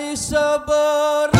dari seberang